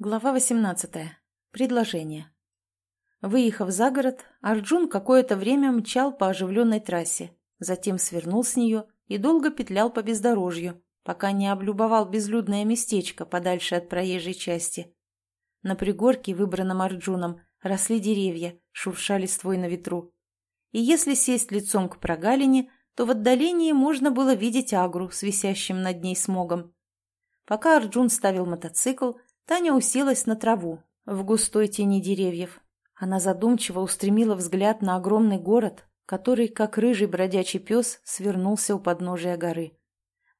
Глава 18. Предложение. Выехав за город, Арджун какое-то время мчал по оживленной трассе, затем свернул с нее и долго петлял по бездорожью, пока не облюбовал безлюдное местечко подальше от проезжей части. На пригорке, выбранном Арджуном, росли деревья, шурша листвой на ветру. И если сесть лицом к прогалине, то в отдалении можно было видеть агру с висящим над ней смогом. Пока Арджун ставил мотоцикл, Таня уселась на траву, в густой тени деревьев. Она задумчиво устремила взгляд на огромный город, который, как рыжий бродячий пес, свернулся у подножия горы.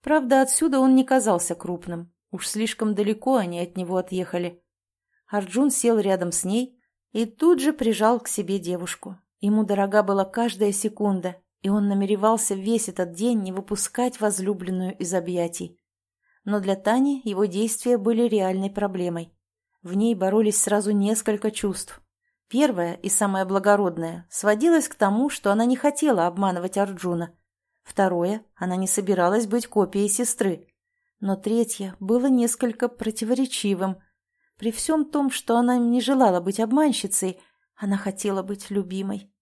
Правда, отсюда он не казался крупным. Уж слишком далеко они от него отъехали. Арджун сел рядом с ней и тут же прижал к себе девушку. Ему дорога была каждая секунда, и он намеревался весь этот день не выпускать возлюбленную из объятий. Но для Тани его действия были реальной проблемой. В ней боролись сразу несколько чувств. Первое и самое благородное сводилось к тому, что она не хотела обманывать Арджуна. Второе, она не собиралась быть копией сестры. Но третье было несколько противоречивым. При всем том, что она не желала быть обманщицей, она хотела быть любимой.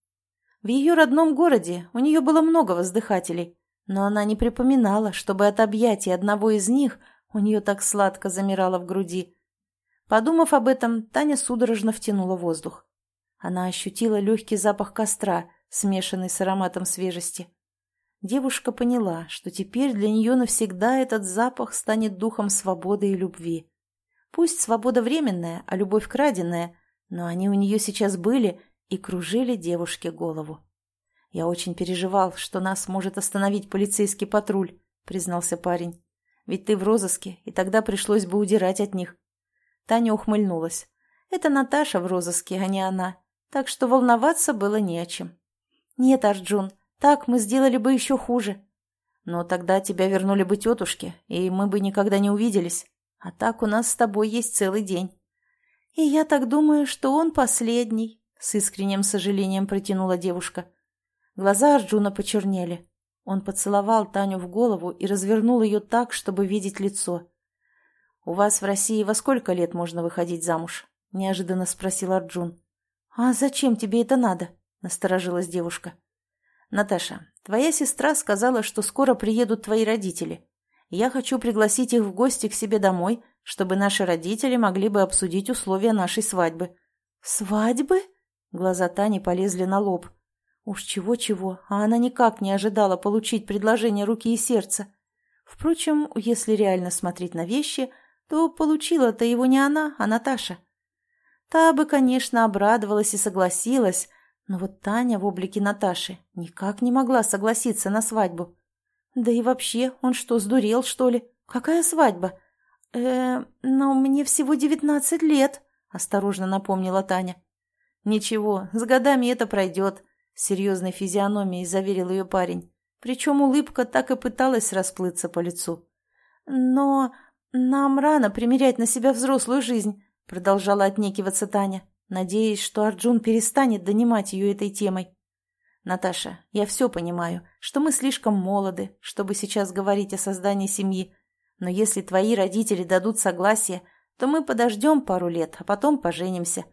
В ее родном городе у нее было много воздыхателей, но она не припоминала, чтобы от объятий одного из них у нее так сладко замирало в груди. Подумав об этом, Таня судорожно втянула воздух. Она ощутила легкий запах костра, смешанный с ароматом свежести. Девушка поняла, что теперь для нее навсегда этот запах станет духом свободы и любви. Пусть свобода временная, а любовь краденая, но они у нее сейчас были и кружили девушке голову. «Я очень переживал, что нас может остановить полицейский патруль», — признался парень. «Ведь ты в розыске, и тогда пришлось бы удирать от них». Таня ухмыльнулась. «Это Наташа в розыске, а не она, так что волноваться было не о чем». «Нет, Арджун, так мы сделали бы еще хуже». «Но тогда тебя вернули бы тетушке, и мы бы никогда не увиделись. А так у нас с тобой есть целый день». «И я так думаю, что он последний», — с искренним сожалением протянула девушка. Глаза Арджуна почернели. Он поцеловал Таню в голову и развернул ее так, чтобы видеть лицо. «У вас в России во сколько лет можно выходить замуж?» – неожиданно спросил Арджун. «А зачем тебе это надо?» – насторожилась девушка. «Наташа, твоя сестра сказала, что скоро приедут твои родители. Я хочу пригласить их в гости к себе домой, чтобы наши родители могли бы обсудить условия нашей свадьбы». «Свадьбы?» Глаза Тани полезли на лоб. Уж чего-чего, а она никак не ожидала получить предложение руки и сердца. Впрочем, если реально смотреть на вещи, то получила-то его не она, а Наташа. Та бы, конечно, обрадовалась и согласилась, но вот Таня в облике Наташи никак не могла согласиться на свадьбу. Да и вообще, он что, сдурел, что ли? Какая свадьба? э но мне всего девятнадцать лет, осторожно напомнила Таня. Ничего, с годами это пройдет, — серьезной физиономией заверил ее парень. Причем улыбка так и пыталась расплыться по лицу. «Но нам рано примерять на себя взрослую жизнь», — продолжала отнекиваться Таня, надеясь, что Арджун перестанет донимать ее этой темой. «Наташа, я все понимаю, что мы слишком молоды, чтобы сейчас говорить о создании семьи, но если твои родители дадут согласие, то мы подождем пару лет, а потом поженимся.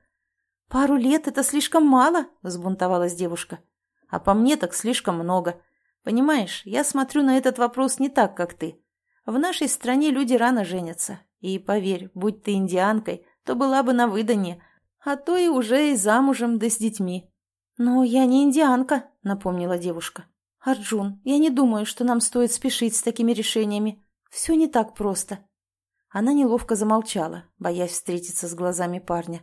«Пару лет — это слишком мало?» — взбунтовалась девушка. «А по мне так слишком много. Понимаешь, я смотрю на этот вопрос не так, как ты. В нашей стране люди рано женятся. И, поверь, будь ты индианкой, то была бы на выданье, а то и уже и замужем да с детьми». «Но я не индианка», — напомнила девушка. «Арджун, я не думаю, что нам стоит спешить с такими решениями. Все не так просто». Она неловко замолчала, боясь встретиться с глазами парня.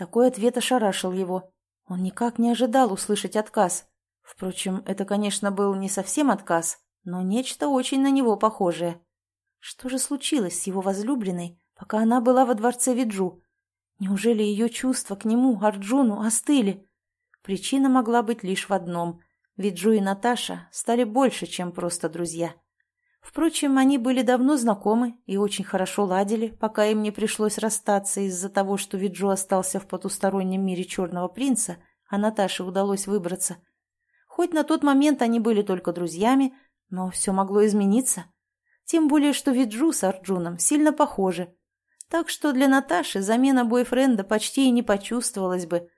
Такой ответ ошарашил его. Он никак не ожидал услышать отказ. Впрочем, это, конечно, был не совсем отказ, но нечто очень на него похожее. Что же случилось с его возлюбленной, пока она была во дворце Виджу? Неужели ее чувства к нему, Арджуну, остыли? Причина могла быть лишь в одном. Виджу и Наташа стали больше, чем просто друзья. Впрочем, они были давно знакомы и очень хорошо ладили, пока им не пришлось расстаться из-за того, что Виджо остался в потустороннем мире Черного Принца, а Наташе удалось выбраться. Хоть на тот момент они были только друзьями, но все могло измениться. Тем более, что Виджу с Арджуном сильно похожи. Так что для Наташи замена бойфренда почти и не почувствовалась бы.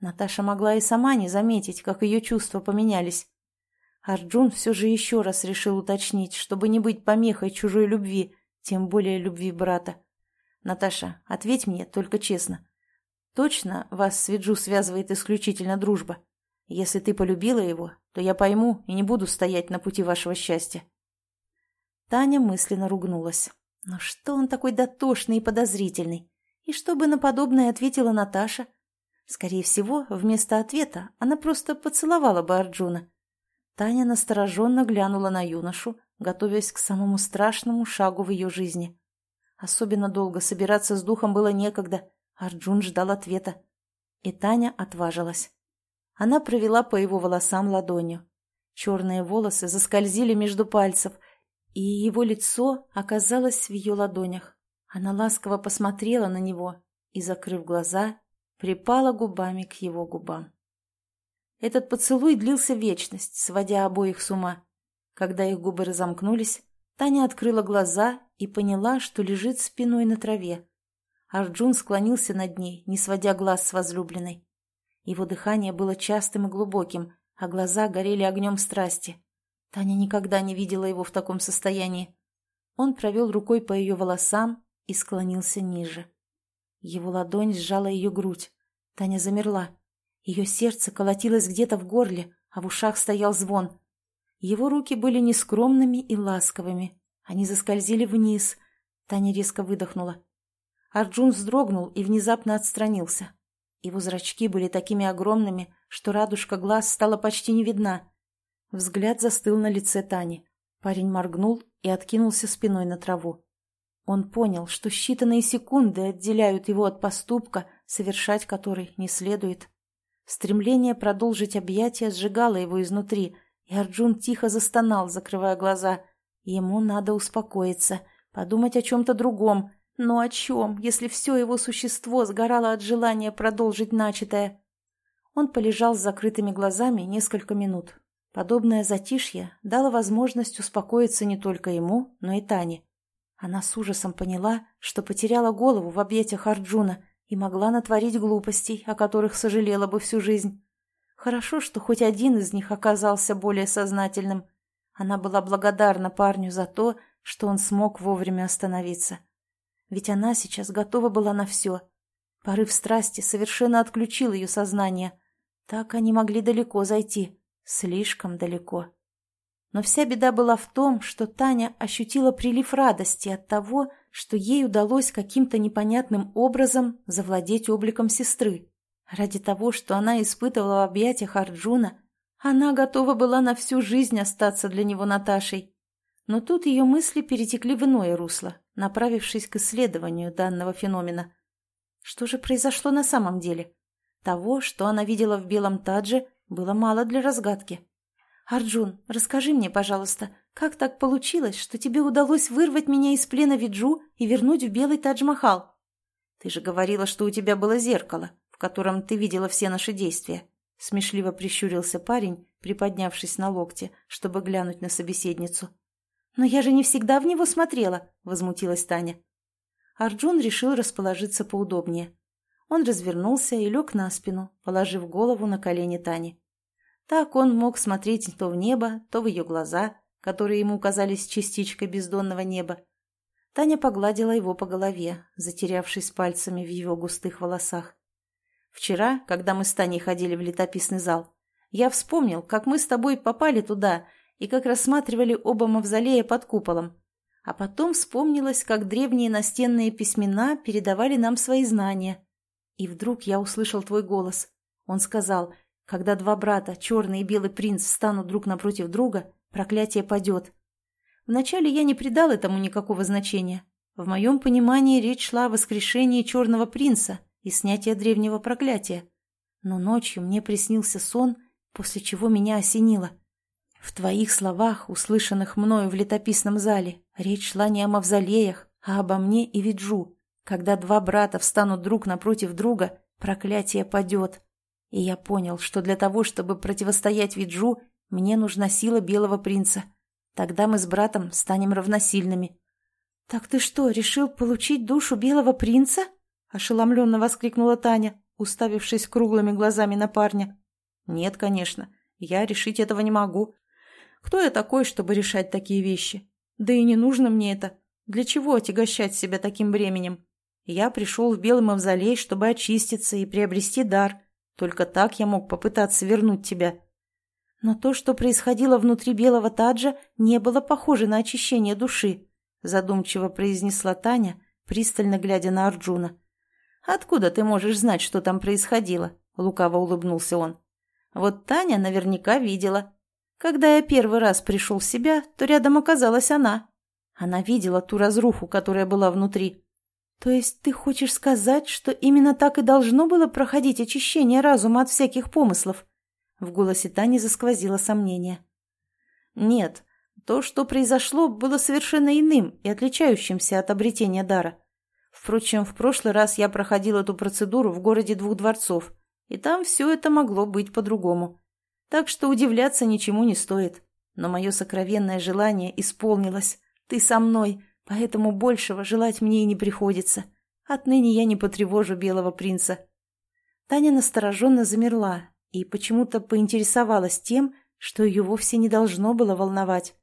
Наташа могла и сама не заметить, как ее чувства поменялись. Арджун все же еще раз решил уточнить, чтобы не быть помехой чужой любви, тем более любви брата. «Наташа, ответь мне, только честно. Точно вас с Виджу связывает исключительно дружба? Если ты полюбила его, то я пойму и не буду стоять на пути вашего счастья». Таня мысленно ругнулась. Но что он такой дотошный и подозрительный? И что бы на подобное ответила Наташа? Скорее всего, вместо ответа она просто поцеловала бы Арджуна. Таня настороженно глянула на юношу, готовясь к самому страшному шагу в ее жизни. Особенно долго собираться с духом было некогда. Арджун ждал ответа. И Таня отважилась. Она провела по его волосам ладонью. Черные волосы заскользили между пальцев, и его лицо оказалось в ее ладонях. Она ласково посмотрела на него и, закрыв глаза, припала губами к его губам. Этот поцелуй длился вечность, сводя обоих с ума. Когда их губы разомкнулись, Таня открыла глаза и поняла, что лежит спиной на траве. Арджун склонился над ней, не сводя глаз с возлюбленной. Его дыхание было частым и глубоким, а глаза горели огнем страсти. Таня никогда не видела его в таком состоянии. Он провел рукой по ее волосам и склонился ниже. Его ладонь сжала ее грудь. Таня замерла. Ее сердце колотилось где-то в горле, а в ушах стоял звон. Его руки были нескромными и ласковыми. Они заскользили вниз. Таня резко выдохнула. Арджун вздрогнул и внезапно отстранился. Его зрачки были такими огромными, что радужка глаз стала почти не видна. Взгляд застыл на лице Тани. Парень моргнул и откинулся спиной на траву. Он понял, что считанные секунды отделяют его от поступка, совершать который не следует. Стремление продолжить объятия сжигало его изнутри, и Арджун тихо застонал, закрывая глаза. Ему надо успокоиться, подумать о чем-то другом. Но о чем, если все его существо сгорало от желания продолжить начатое? Он полежал с закрытыми глазами несколько минут, Подобное затишье дало возможность успокоиться не только ему, но и Тане. Она с ужасом поняла, что потеряла голову в объятиях Арджуна и могла натворить глупостей, о которых сожалела бы всю жизнь. Хорошо, что хоть один из них оказался более сознательным. Она была благодарна парню за то, что он смог вовремя остановиться. Ведь она сейчас готова была на все. Порыв страсти совершенно отключил ее сознание. Так они могли далеко зайти. Слишком далеко. Но вся беда была в том, что Таня ощутила прилив радости от того, что ей удалось каким-то непонятным образом завладеть обликом сестры. Ради того, что она испытывала в объятиях Арджуна, она готова была на всю жизнь остаться для него Наташей. Но тут ее мысли перетекли в иное русло, направившись к исследованию данного феномена. Что же произошло на самом деле? Того, что она видела в белом тадже, было мало для разгадки. «Арджун, расскажи мне, пожалуйста, как так получилось, что тебе удалось вырвать меня из плена Виджу и вернуть в белый Тадж-Махал? Ты же говорила, что у тебя было зеркало, в котором ты видела все наши действия». Смешливо прищурился парень, приподнявшись на локте, чтобы глянуть на собеседницу. «Но я же не всегда в него смотрела», — возмутилась Таня. Арджун решил расположиться поудобнее. Он развернулся и лег на спину, положив голову на колени Тани. Так он мог смотреть то в небо, то в ее глаза, которые ему казались частичкой бездонного неба. Таня погладила его по голове, затерявшись пальцами в его густых волосах. «Вчера, когда мы с Таней ходили в летописный зал, я вспомнил, как мы с тобой попали туда и как рассматривали оба мавзолея под куполом. А потом вспомнилось, как древние настенные письмена передавали нам свои знания. И вдруг я услышал твой голос. Он сказал, когда два брата, черный и белый принц, станут друг напротив друга, проклятие падет. Вначале я не придал этому никакого значения. В моем понимании речь шла о воскрешении черного принца и снятии древнего проклятия. Но ночью мне приснился сон, после чего меня осенило. В твоих словах, услышанных мною в летописном зале, речь шла не о мавзолеях, а обо мне и Виджу. Когда два брата встанут друг напротив друга, проклятие падет. И я понял, что для того, чтобы противостоять Виджу, мне нужна сила Белого Принца. Тогда мы с братом станем равносильными. «Так ты что, решил получить душу белого принца?» — ошеломленно воскликнула Таня, уставившись круглыми глазами на парня. «Нет, конечно, я решить этого не могу. Кто я такой, чтобы решать такие вещи? Да и не нужно мне это. Для чего отягощать себя таким бременем? Я пришел в Белый Мавзолей, чтобы очиститься и приобрести дар. Только так я мог попытаться вернуть тебя. Но то, что происходило внутри белого таджа, не было похоже на очищение души, задумчиво произнесла Таня, пристально глядя на Арджуна. «Откуда ты можешь знать, что там происходило?» — лукаво улыбнулся он. «Вот Таня наверняка видела. Когда я первый раз пришел в себя, то рядом оказалась она. Она видела ту разруху, которая была внутри. То есть ты хочешь сказать, что именно так и должно было проходить очищение разума от всяких помыслов?» В голосе Тани засквозило сомнение. «Нет, то, что произошло, было совершенно иным и отличающимся от обретения дара. Впрочем, в прошлый раз я проходил эту процедуру в городе двух дворцов, и там все это могло быть по-другому. Так что удивляться ничему не стоит. Но мое сокровенное желание исполнилось. Ты со мной, поэтому большего желать мне и не приходится. Отныне я не потревожу белого принца. Таня настороженно замерла и почему-то поинтересовалась тем, что ее вовсе не должно было волновать.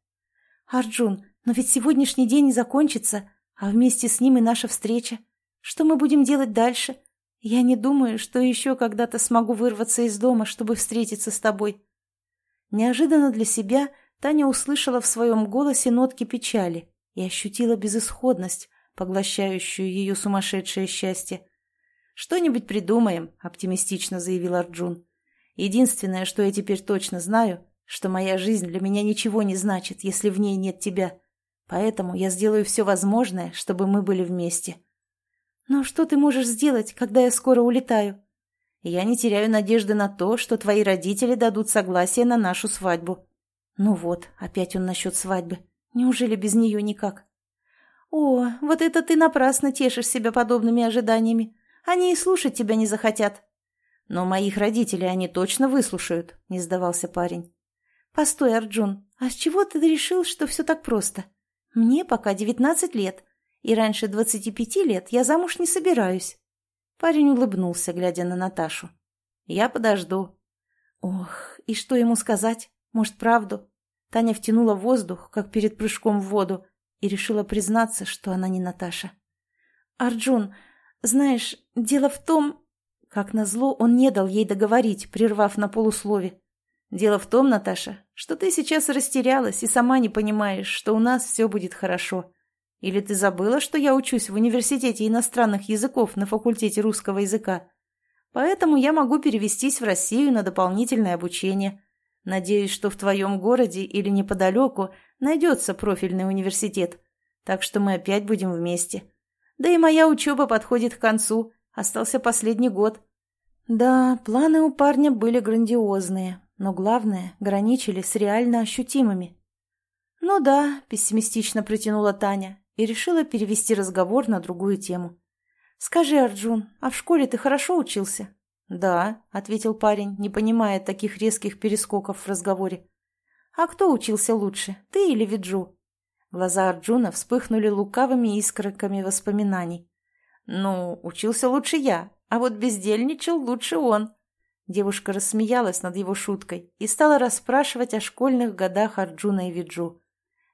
«Арджун, но ведь сегодняшний день не закончится, а вместе с ним и наша встреча. Что мы будем делать дальше? Я не думаю, что еще когда-то смогу вырваться из дома, чтобы встретиться с тобой. Неожиданно для себя Таня услышала в своем голосе нотки печали и ощутила безысходность, поглощающую ее сумасшедшее счастье. «Что-нибудь придумаем», — оптимистично заявил Арджун. «Единственное, что я теперь точно знаю, что моя жизнь для меня ничего не значит, если в ней нет тебя. Поэтому я сделаю все возможное, чтобы мы были вместе. Но что ты можешь сделать, когда я скоро улетаю? Я не теряю надежды на то, что твои родители дадут согласие на нашу свадьбу. Ну вот, опять он насчет свадьбы. Неужели без нее никак? О, вот это ты напрасно тешишь себя подобными ожиданиями. Они и слушать тебя не захотят. Но моих родителей они точно выслушают, не сдавался парень. Постой, Арджун, а с чего ты решил, что все так просто? Мне пока девятнадцать лет, и раньше двадцати пяти лет я замуж не собираюсь. Парень улыбнулся, глядя на Наташу. Я подожду. Ох, и что ему сказать? Может, правду? Таня втянула воздух, как перед прыжком в воду, и решила признаться, что она не Наташа. «Арджун, знаешь, дело в том...» Как назло, он не дал ей договорить, прервав на полуслове. Дело в том, Наташа, что ты сейчас растерялась и сама не понимаешь, что у нас все будет хорошо. Или ты забыла, что я учусь в университете иностранных языков на факультете русского языка? Поэтому я могу перевестись в Россию на дополнительное обучение. Надеюсь, что в твоем городе или неподалеку найдется профильный университет. Так что мы опять будем вместе. Да и моя учеба подходит к концу. Остался последний год. Да, планы у парня были грандиозные, но главное, граничили с реально ощутимыми. «Ну да», — пессимистично протянула Таня и решила перевести разговор на другую тему. «Скажи, Арджун, а в школе ты хорошо учился?» «Да», — ответил парень, не понимая таких резких перескоков в разговоре. «А кто учился лучше, ты или Виджу?» Глаза Арджуна вспыхнули лукавыми искорками воспоминаний. «Ну, учился лучше я, а вот бездельничал лучше он», Девушка рассмеялась над его шуткой и стала расспрашивать о школьных годах Арджуна и Виджу.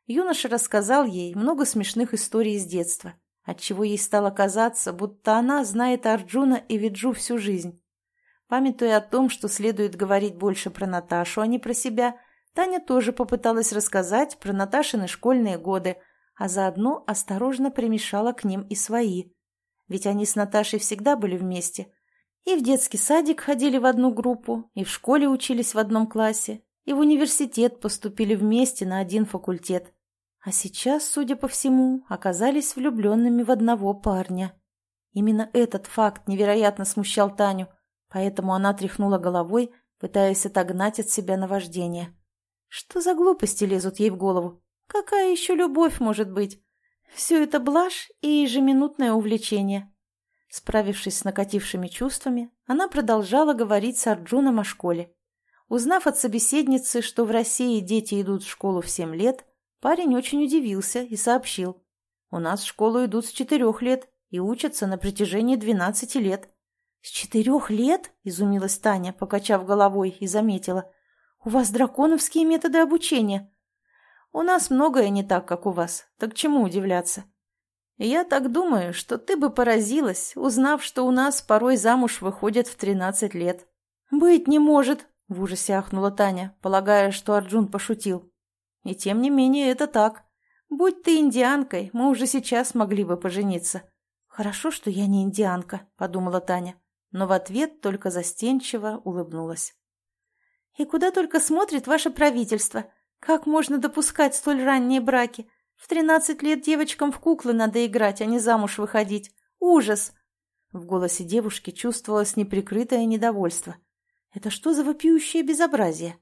Юноша рассказал ей много смешных историй из детства, отчего ей стало казаться, будто она знает Арджуна и Виджу всю жизнь. Памятуя о том, что следует говорить больше про Наташу, а не про себя, Таня тоже попыталась рассказать про Наташины школьные годы, а заодно осторожно примешала к ним и свои. Ведь они с Наташей всегда были вместе – и в детский садик ходили в одну группу, и в школе учились в одном классе, и в университет поступили вместе на один факультет. А сейчас, судя по всему, оказались влюбленными в одного парня. Именно этот факт невероятно смущал Таню, поэтому она тряхнула головой, пытаясь отогнать от себя наваждение. Что за глупости лезут ей в голову? Какая еще любовь может быть? Все это блажь и ежеминутное увлечение. Справившись с накатившими чувствами, она продолжала говорить с Арджуном о школе. Узнав от собеседницы, что в России дети идут в школу в семь лет, парень очень удивился и сообщил. У нас в школу идут с четырех лет и учатся на протяжении двенадцати лет». «С четырех лет?» – изумилась Таня, покачав головой, и заметила. «У вас драконовские методы обучения». «У нас многое не так, как у вас. Так чему удивляться?» «Я так думаю, что ты бы поразилась, узнав, что у нас порой замуж выходят в тринадцать лет». «Быть не может!» – в ужасе ахнула Таня, полагая, что Арджун пошутил. «И тем не менее это так. Будь ты индианкой, мы уже сейчас могли бы пожениться». «Хорошо, что я не индианка», – подумала Таня но в ответ только застенчиво улыбнулась. «И куда только смотрит ваше правительство? Как можно допускать столь ранние браки? В тринадцать лет девочкам в куклы надо играть, а не замуж выходить. Ужас!» В голосе девушки чувствовалось неприкрытое недовольство. «Это что за вопиющее безобразие?»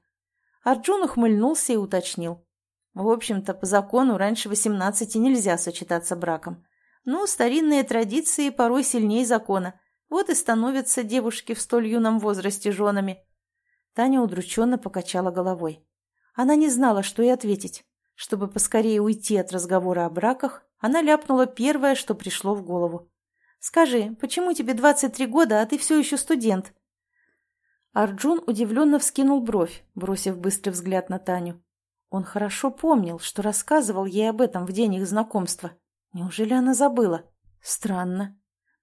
Арджун ухмыльнулся и уточнил. «В общем-то, по закону раньше восемнадцати нельзя сочетаться браком. Но старинные традиции порой сильнее закона. Вот и становятся девушки в столь юном возрасте женами. Таня удрученно покачала головой. Она не знала, что и ответить. Чтобы поскорее уйти от разговора о браках, она ляпнула первое, что пришло в голову. «Скажи, почему тебе 23 года, а ты все еще студент?» Арджун удивленно вскинул бровь, бросив быстрый взгляд на Таню. Он хорошо помнил, что рассказывал ей об этом в день их знакомства. Неужели она забыла? Странно.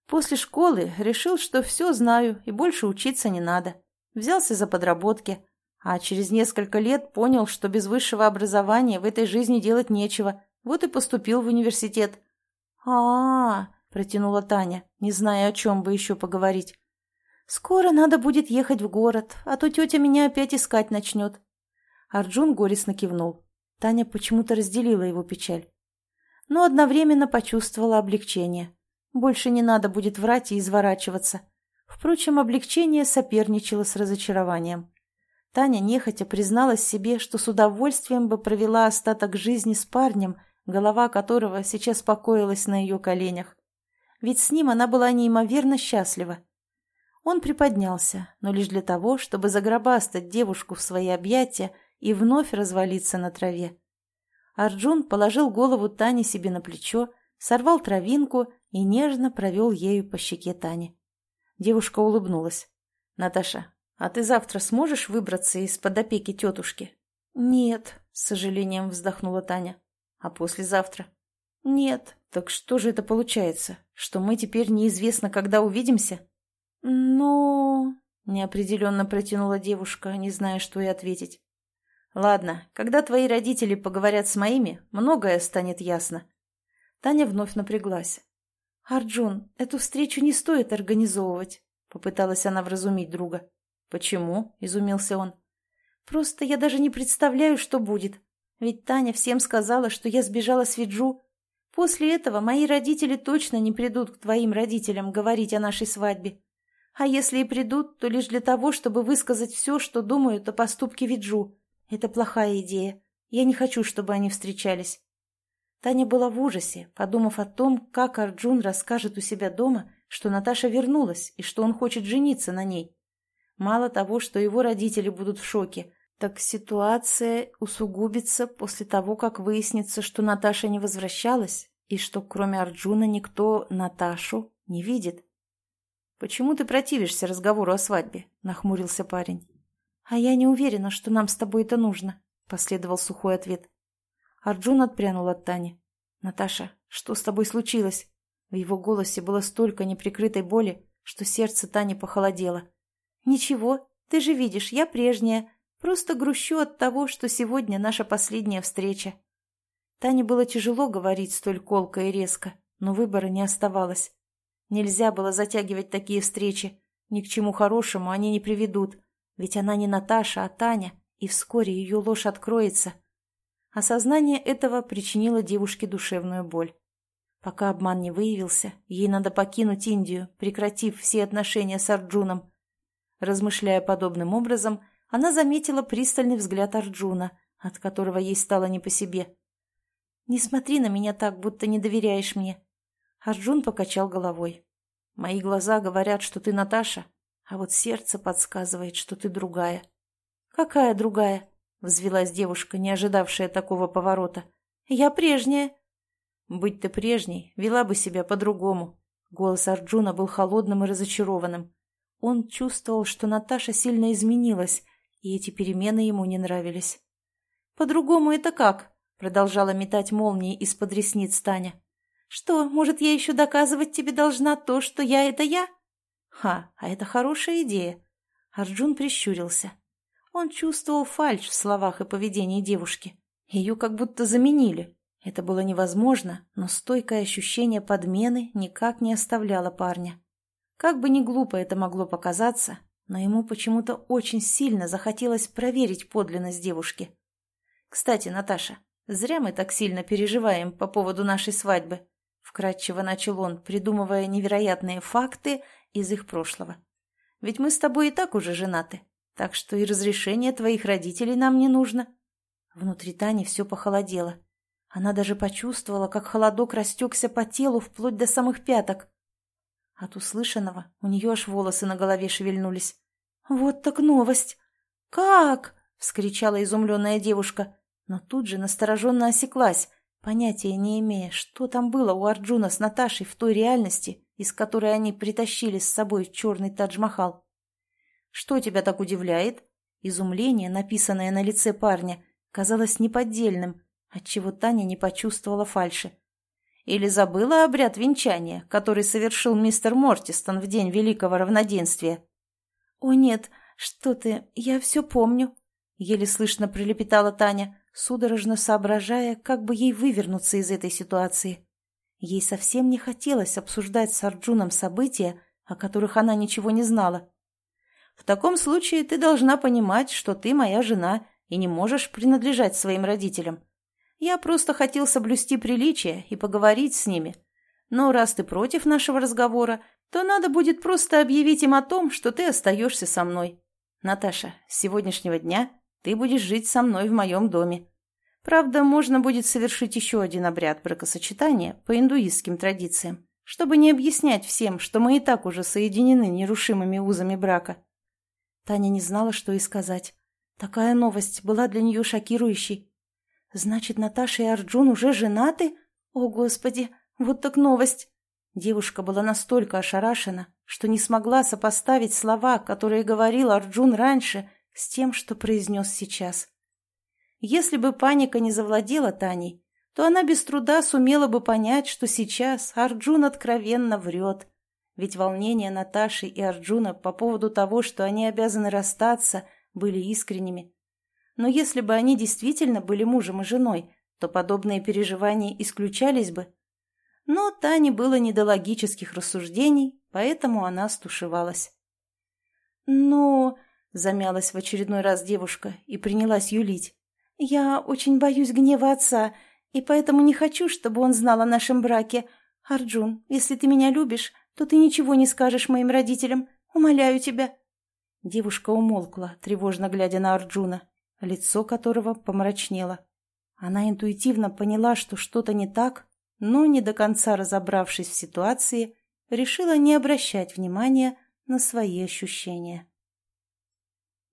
После школы решил, что все знаю и больше учиться не надо. Взялся за подработки, а через несколько лет понял, что без высшего образования в этой жизни делать нечего, вот и поступил в университет. а, -а, -а протянула Таня, не зная, о чем бы еще поговорить. «Скоро надо будет ехать в город, а то тетя меня опять искать начнет». Арджун горестно кивнул. Таня почему-то разделила его печаль. Но одновременно почувствовала облегчение. Больше не надо будет врать и изворачиваться. Впрочем, облегчение соперничало с разочарованием. Таня нехотя призналась себе, что с удовольствием бы провела остаток жизни с парнем, голова которого сейчас покоилась на ее коленях. Ведь с ним она была неимоверно счастлива. Он приподнялся, но лишь для того, чтобы загробастать девушку в свои объятия и вновь развалиться на траве. Арджун положил голову Тани себе на плечо, сорвал травинку и нежно провел ею по щеке Тани. Девушка улыбнулась. «Наташа, а ты завтра сможешь выбраться из-под опеки тетушки?» «Нет», — с сожалением вздохнула Таня. «А послезавтра?» «Нет». «Так что же это получается? Что мы теперь неизвестно, когда увидимся?» «Ну...» — неопределенно протянула девушка, не зная, что и ответить. «Ладно, когда твои родители поговорят с моими, многое станет ясно». Таня вновь напряглась. «Арджун, эту встречу не стоит организовывать», — попыталась она вразумить друга. «Почему?» — изумился он. «Просто я даже не представляю, что будет. Ведь Таня всем сказала, что я сбежала с Виджу. После этого мои родители точно не придут к твоим родителям говорить о нашей свадьбе. А если и придут, то лишь для того, чтобы высказать все, что думают о поступке Виджу. Это плохая идея. Я не хочу, чтобы они встречались. Таня была в ужасе, подумав о том, как Арджун расскажет у себя дома, что Наташа вернулась и что он хочет жениться на ней. Мало того, что его родители будут в шоке, так ситуация усугубится после того, как выяснится, что Наташа не возвращалась и что кроме Арджуна никто Наташу не видит. «Почему ты противишься разговору о свадьбе?» – нахмурился парень. «А я не уверена, что нам с тобой это нужно», – последовал сухой ответ. Арджун отпрянул от Тани. «Наташа, что с тобой случилось?» В его голосе было столько неприкрытой боли, что сердце Тани похолодело. «Ничего, ты же видишь, я прежняя. Просто грущу от того, что сегодня наша последняя встреча». Тане было тяжело говорить столь колко и резко, но выбора не оставалось. Нельзя было затягивать такие встречи. Ни к чему хорошему они не приведут. Ведь она не Наташа, а Таня, и вскоре ее ложь откроется. Осознание этого причинило девушке душевную боль. Пока обман не выявился, ей надо покинуть Индию, прекратив все отношения с Арджуном. Размышляя подобным образом, она заметила пристальный взгляд Арджуна, от которого ей стало не по себе. «Не смотри на меня так, будто не доверяешь мне». Арджун покачал головой. «Мои глаза говорят, что ты Наташа, а вот сердце подсказывает, что ты другая». «Какая другая?» Взвелась девушка, не ожидавшая такого поворота. «Я прежняя». Будь ты прежней, вела бы себя по-другому». Голос Арджуна был холодным и разочарованным. Он чувствовал, что Наташа сильно изменилась, и эти перемены ему не нравились. «По-другому это как?» — продолжала метать молнии из-под ресниц Таня. «Что, может, я еще доказывать тебе должна то, что я — это я?» «Ха, а это хорошая идея». Арджун прищурился. Он чувствовал фальшь в словах и поведении девушки. Ее как будто заменили. Это было невозможно, но стойкое ощущение подмены никак не оставляло парня. Как бы ни глупо это могло показаться, но ему почему-то очень сильно захотелось проверить подлинность девушки. «Кстати, Наташа, зря мы так сильно переживаем по поводу нашей свадьбы», — вкратчиво начал он, придумывая невероятные факты из их прошлого. «Ведь мы с тобой и так уже женаты, так что и разрешение твоих родителей нам не нужно». Внутри Тани все похолодело. Она даже почувствовала, как холодок растекся по телу вплоть до самых пяток. От услышанного у нее аж волосы на голове шевельнулись. «Вот так новость! Как?» — вскричала изумленная девушка, но тут же настороженно осеклась, понятия не имея, что там было у Арджуна с Наташей в той реальности, из которой они притащили с собой черный Тадж-Махал. «Что тебя так удивляет?» Изумление, написанное на лице парня, казалось неподдельным, отчего Таня не почувствовала фальши. Или забыла обряд венчания, который совершил мистер Мортистон в день Великого Равноденствия? «О нет, что ты, я все помню», — еле слышно прилепетала Таня, судорожно соображая, как бы ей вывернуться из этой ситуации. Ей совсем не хотелось обсуждать с Арджуном события, о которых она ничего не знала. «В таком случае ты должна понимать, что ты моя жена и не можешь принадлежать своим родителям. Я просто хотел соблюсти приличие и поговорить с ними. Но раз ты против нашего разговора, то надо будет просто объявить им о том, что ты остаешься со мной. Наташа, с сегодняшнего дня ты будешь жить со мной в моем доме. Правда, можно будет совершить еще один обряд бракосочетания по индуистским традициям, чтобы не объяснять всем, что мы и так уже соединены нерушимыми узами брака. Таня не знала, что и сказать. Такая новость была для нее шокирующей. Значит, Наташа и Арджун уже женаты? О, Господи, вот так новость! Девушка была настолько ошарашена, что не смогла сопоставить слова, которые говорил Арджун раньше, с тем, что произнес сейчас. Если бы паника не завладела Таней, то она без труда сумела бы понять, что сейчас Арджун откровенно врет. Ведь волнения Наташи и Арджуна по поводу того, что они обязаны расстаться, были искренними. Но если бы они действительно были мужем и женой, то подобные переживания исключались бы. Но Тане было не до логических рассуждений, поэтому она стушевалась. «Но...» — замялась в очередной раз девушка и принялась юлить. «Я очень боюсь гнева отца, и поэтому не хочу, чтобы он знал о нашем браке. Арджун, если ты меня любишь, то ты ничего не скажешь моим родителям. Умоляю тебя». Девушка умолкла, тревожно глядя на Арджуна лицо которого помрачнело. Она интуитивно поняла, что что-то не так, но, не до конца разобравшись в ситуации, решила не обращать внимания на свои ощущения.